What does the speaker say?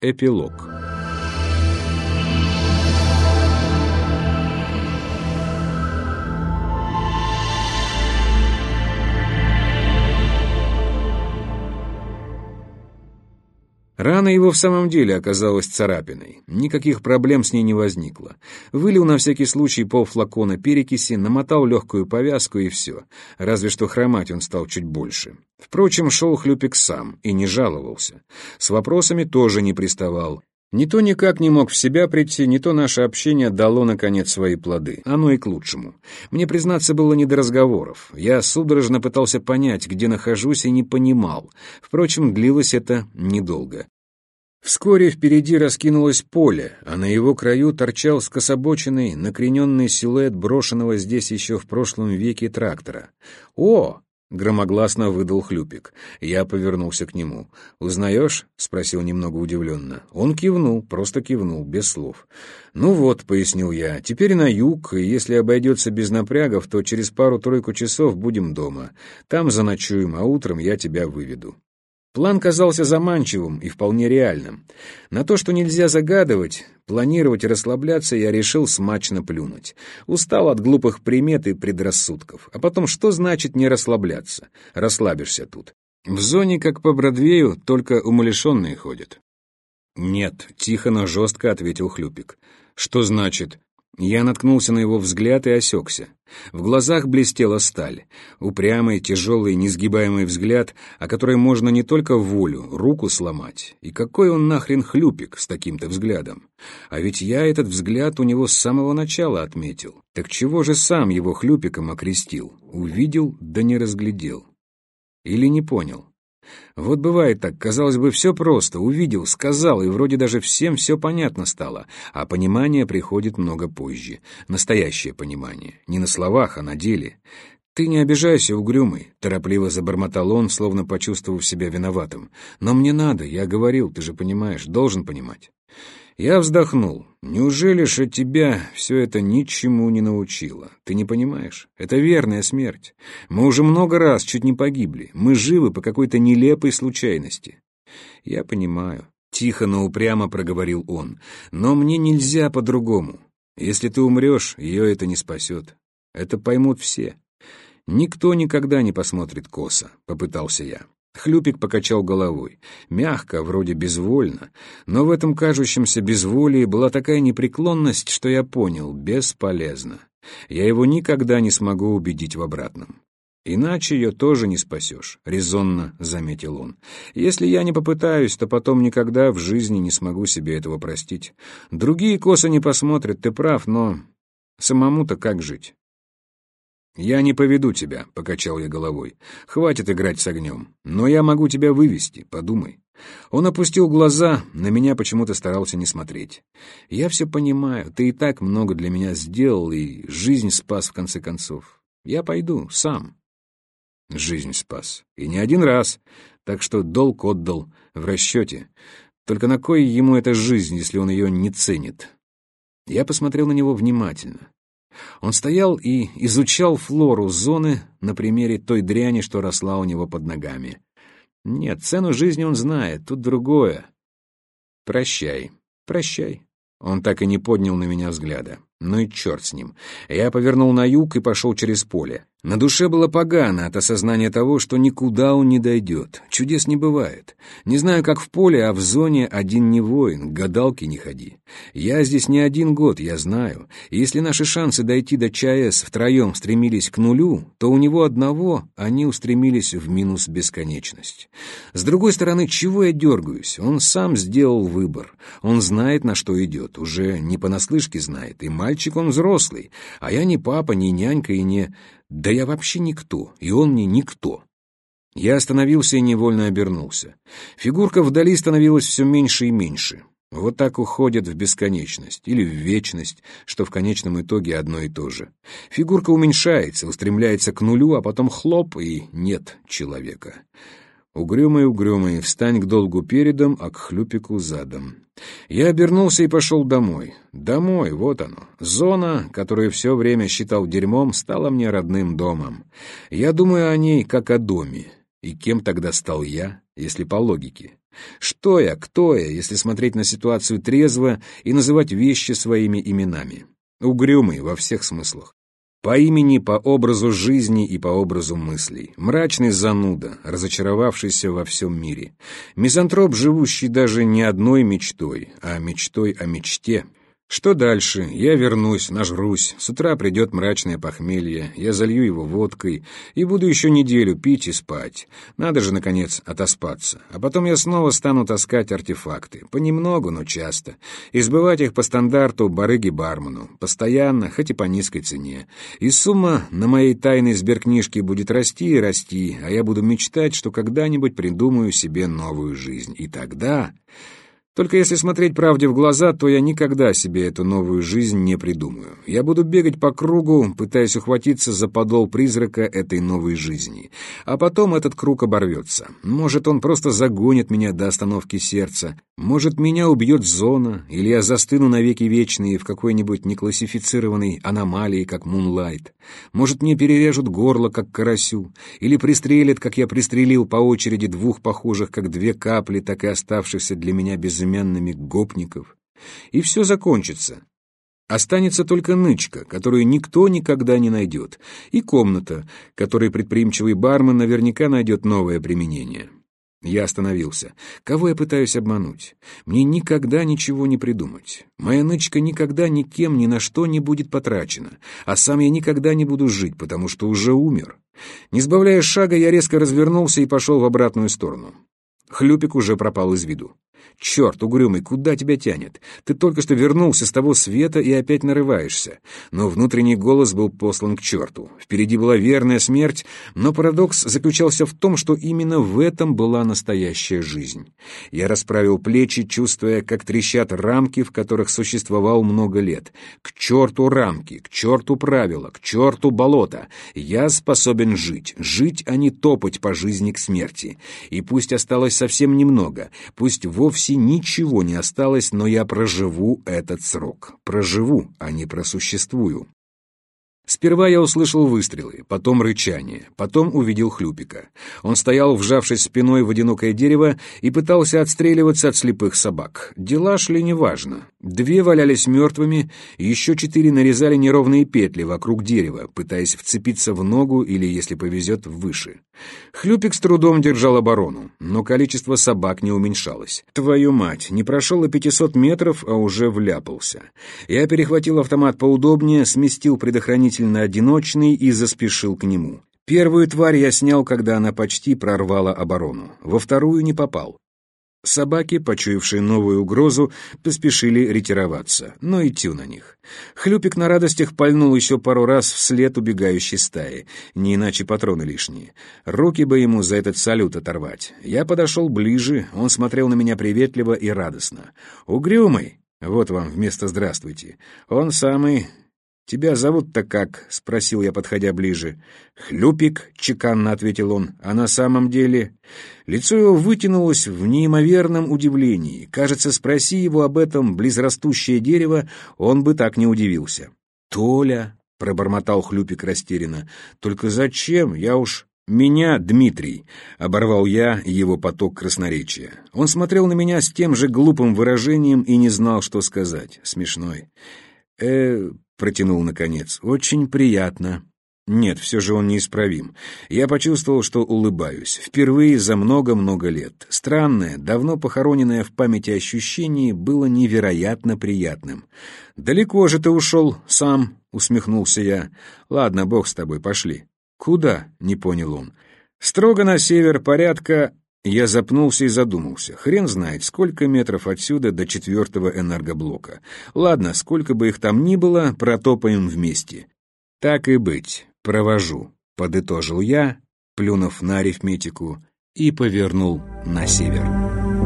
Эпилог Рана его в самом деле оказалась царапиной. Никаких проблем с ней не возникло. Вылил на всякий случай полфлакона перекиси, намотал легкую повязку и все. Разве что хромать он стал чуть больше. Впрочем, шел Хлюпик сам и не жаловался. С вопросами тоже не приставал. Не то никак не мог в себя прийти, не то наше общение дало, наконец, свои плоды. Оно и к лучшему. Мне, признаться, было не до разговоров. Я судорожно пытался понять, где нахожусь, и не понимал. Впрочем, длилось это недолго. Вскоре впереди раскинулось поле, а на его краю торчал скособоченный, накрененный силуэт брошенного здесь еще в прошлом веке трактора. «О!» — громогласно выдал Хлюпик. Я повернулся к нему. «Узнаешь?» — спросил немного удивленно. Он кивнул, просто кивнул, без слов. «Ну вот», — пояснил я, — «теперь на юг, и если обойдется без напрягов, то через пару-тройку часов будем дома. Там заночуем, а утром я тебя выведу». План казался заманчивым и вполне реальным. На то, что нельзя загадывать, планировать и расслабляться, я решил смачно плюнуть. Устал от глупых примет и предрассудков. А потом, что значит не расслабляться? Расслабишься тут. В зоне, как по Бродвею, только умалишенные ходят. «Нет», — тихо, но жестко ответил Хлюпик. «Что значит?» Я наткнулся на его взгляд и осекся. В глазах блестела сталь. Упрямый, тяжелый, несгибаемый взгляд, о которой можно не только волю, руку сломать. И какой он нахрен хлюпик с таким-то взглядом? А ведь я этот взгляд у него с самого начала отметил. Так чего же сам его хлюпиком окрестил? Увидел, да не разглядел. Или не понял? Вот бывает так, казалось бы, все просто, увидел, сказал, и вроде даже всем все понятно стало, а понимание приходит много позже, настоящее понимание, не на словах, а на деле. «Ты не обижайся, угрюмый», — торопливо забормотал он, словно почувствовав себя виноватым. «Но мне надо, я говорил, ты же понимаешь, должен понимать». Я вздохнул. Неужели же тебя все это ничему не научило? Ты не понимаешь? Это верная смерть. Мы уже много раз чуть не погибли. Мы живы по какой-то нелепой случайности. Я понимаю. Тихо, но упрямо проговорил он. Но мне нельзя по-другому. Если ты умрешь, ее это не спасет. Это поймут все. Никто никогда не посмотрит косо, попытался я. Хлюпик покачал головой. Мягко, вроде безвольно, но в этом кажущемся безволии была такая непреклонность, что я понял — бесполезно. Я его никогда не смогу убедить в обратном. «Иначе ее тоже не спасешь», — резонно заметил он. «Если я не попытаюсь, то потом никогда в жизни не смогу себе этого простить. Другие косо не посмотрят, ты прав, но самому-то как жить?» «Я не поведу тебя», — покачал я головой. «Хватит играть с огнем. Но я могу тебя вывести, подумай». Он опустил глаза, на меня почему-то старался не смотреть. «Я все понимаю, ты и так много для меня сделал, и жизнь спас в конце концов. Я пойду, сам». Жизнь спас. И не один раз. Так что долг отдал, в расчете. Только на кой ему эта жизнь, если он ее не ценит? Я посмотрел на него внимательно. Он стоял и изучал флору зоны на примере той дряни, что росла у него под ногами. Нет, цену жизни он знает, тут другое. Прощай, прощай. Он так и не поднял на меня взгляда. Ну и черт с ним. Я повернул на юг и пошел через поле. На душе было погано от осознания того, что никуда он не дойдет. Чудес не бывает. Не знаю, как в поле, а в зоне один не воин, гадалки не ходи. Я здесь не один год, я знаю. И если наши шансы дойти до ЧАЭС втроем стремились к нулю, то у него одного они устремились в минус бесконечность. С другой стороны, чего я дергаюсь? Он сам сделал выбор. Он знает, на что идет, уже не понаслышке знает, и мальчик он взрослый, а я не папа, не нянька и не... Да я вообще никто, и он мне никто. Я остановился и невольно обернулся. Фигурка вдали становилась все меньше и меньше. Вот так уходят в бесконечность или в вечность, что в конечном итоге одно и то же. Фигурка уменьшается, устремляется к нулю, а потом хлоп, и нет человека. Угрюмый-угрюмый, встань к долгу передом, а к хлюпику задом. Я обернулся и пошел домой. Домой, вот оно. Зона, которую все время считал дерьмом, стала мне родным домом. Я думаю о ней как о доме. И кем тогда стал я, если по логике? Что я, кто я, если смотреть на ситуацию трезво и называть вещи своими именами? Угрюмый во всех смыслах. По имени, по образу жизни и по образу мыслей. Мрачный зануда, разочаровавшийся во всем мире. Мизантроп, живущий даже не одной мечтой, а мечтой о мечте. Что дальше? Я вернусь, нажрусь. С утра придет мрачное похмелье. Я залью его водкой и буду еще неделю пить и спать. Надо же, наконец, отоспаться. А потом я снова стану таскать артефакты. Понемногу, но часто. Избывать их по стандарту барыги-бармену. Постоянно, хоть и по низкой цене. И сумма на моей тайной сберкнижке будет расти и расти, а я буду мечтать, что когда-нибудь придумаю себе новую жизнь. И тогда... Только если смотреть правде в глаза, то я никогда себе эту новую жизнь не придумаю. Я буду бегать по кругу, пытаясь ухватиться за подол призрака этой новой жизни. А потом этот круг оборвется. Может, он просто загонит меня до остановки сердца. Может, меня убьет зона, или я застыну навеки вечные в какой-нибудь неклассифицированной аномалии, как Мунлайт. Может, мне перережут горло, как карасю, или пристрелят, как я пристрелил по очереди двух похожих, как две капли, так и оставшихся для меня безымянными безымянными гопников, и все закончится. Останется только нычка, которую никто никогда не найдет, и комната, которой предприимчивый бармен наверняка найдет новое применение. Я остановился. Кого я пытаюсь обмануть? Мне никогда ничего не придумать. Моя нычка никогда никем ни на что не будет потрачена, а сам я никогда не буду жить, потому что уже умер. Не сбавляя шага, я резко развернулся и пошел в обратную сторону. Хлюпик уже пропал из виду. «Черт, угрюмый, куда тебя тянет? Ты только что вернулся с того света и опять нарываешься». Но внутренний голос был послан к черту. Впереди была верная смерть, но парадокс заключался в том, что именно в этом была настоящая жизнь. Я расправил плечи, чувствуя, как трещат рамки, в которых существовал много лет. К черту рамки, к черту правила, к черту болота. Я способен жить, жить, а не топать по жизни к смерти. И пусть осталось совсем немного, пусть вовсе ничего не осталось, но я проживу этот срок. Проживу, а не просуществую. Сперва я услышал выстрелы, потом рычание, потом увидел Хлюпика. Он стоял, вжавшись спиной в одинокое дерево, и пытался отстреливаться от слепых собак. Дела шли неважно. Две валялись мертвыми, еще четыре нарезали неровные петли вокруг дерева, пытаясь вцепиться в ногу или, если повезет, выше. Хлюпик с трудом держал оборону, но количество собак не уменьшалось. Твою мать, не прошел и пятисот метров, а уже вляпался. Я перехватил автомат поудобнее, сместил предохранитель на одиночный и заспешил к нему. Первую тварь я снял, когда она почти прорвала оборону. Во вторую не попал. Собаки, почуявшие новую угрозу, поспешили ретироваться, но и тю на них. Хлюпик на радостях пальнул еще пару раз вслед убегающей стаи, не иначе патроны лишние. Руки бы ему за этот салют оторвать. Я подошел ближе, он смотрел на меня приветливо и радостно. «Угрюмый!» Вот вам вместо «здравствуйте». Он самый «Тебя зовут-то как?» — спросил я, подходя ближе. «Хлюпик», — чеканно ответил он, — «а на самом деле...» Лицо его вытянулось в неимоверном удивлении. Кажется, спроси его об этом близрастущее дерево, он бы так не удивился. «Толя», — пробормотал Хлюпик растерянно, — «только зачем? Я уж...» «Меня, Дмитрий», — оборвал я его поток красноречия. Он смотрел на меня с тем же глупым выражением и не знал, что сказать. Смешной. «Э, протянул наконец. «Очень приятно». Нет, все же он неисправим. Я почувствовал, что улыбаюсь. Впервые за много-много лет. Странное, давно похороненное в памяти ощущение было невероятно приятным. «Далеко же ты ушел сам», — усмехнулся я. «Ладно, бог с тобой, пошли». «Куда?» — не понял он. «Строго на север, порядка я запнулся и задумался. Хрен знает, сколько метров отсюда до четвертого энергоблока. Ладно, сколько бы их там ни было, протопаем вместе. Так и быть, провожу, подытожил я, плюнув на арифметику, и повернул на север.